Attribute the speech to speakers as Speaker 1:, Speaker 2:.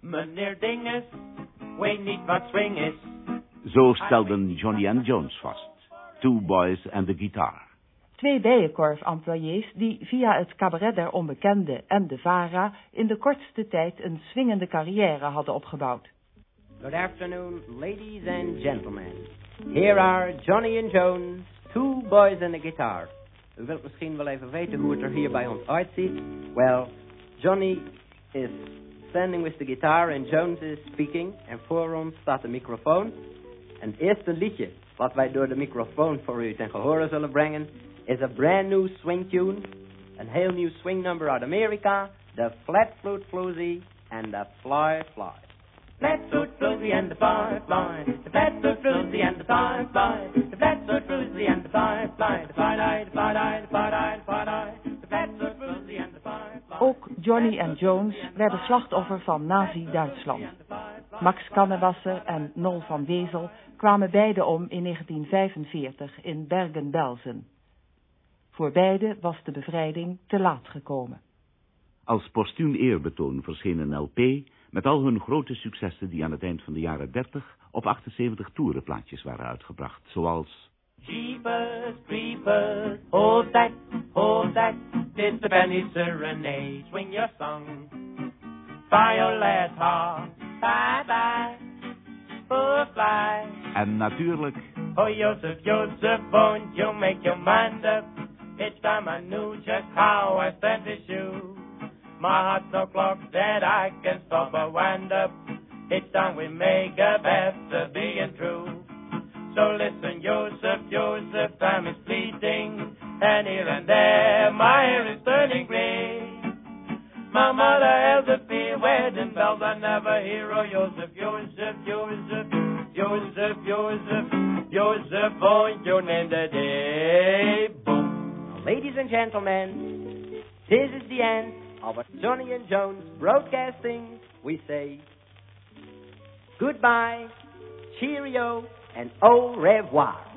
Speaker 1: Meneer Dinges, weet niet wat swing is.
Speaker 2: Zo stelden Johnny en Jones vast. Two Boys and the Guitar.
Speaker 3: Twee bijenkorf-employés die via het cabaret der onbekende en de VARA in de kortste tijd een swingende carrière hadden opgebouwd.
Speaker 4: Good afternoon, ladies and gentlemen. Here are Johnny and Jones, two boys and a guitar. U wilt misschien wel even weten hoe het er hier bij ons uitziet. Well, Johnny is standing with the guitar and Jones is speaking. En voor ons staat de microfoon. En het eerste liedje wat wij door de microfoon voor u ten gehore zullen brengen... is a brand new swing tune. Een heel nieuw swing number uit Amerika. The Flat Flute Floozy and the Fly Fly.
Speaker 1: Flatfoot Floozy and the Firefly. The Flatfoot Floozy and the Fly The
Speaker 3: Johnny en Jones werden slachtoffer van Nazi-Duitsland. Max Kannewasser en Nol van Wezel kwamen beide om in 1945 in Bergen-Belsen. Voor beide was de bevrijding te laat gekomen.
Speaker 2: Als postuum eerbetoon verscheen een LP met al hun grote successen die aan het eind van de jaren 30 op 78 toerenplaatjes waren uitgebracht, zoals
Speaker 1: Jeepers, creepers, hold that, hold that. It's the penny serenade. Swing your song. Violet heart, bye bye. Oh, fly.
Speaker 2: en natuurlijk
Speaker 1: Oh, Joseph, Joseph, won't you make your mind up? It's time I knew just how I stand to you. My heart's no clock that I can stop or wind up. It's time we make a bet to being true. So listen, Joseph, Joseph, time is fleeting. And here and there, my hair is turning gray. My mother held a fear wedding bells I never hear. Oh, Joseph, Joseph, Joseph, Joseph, Joseph, Joseph, oh, your name the day. Boom.
Speaker 4: Ladies and gentlemen, this is the end of Johnny and Jones broadcasting. We say goodbye, cheerio, and au revoir.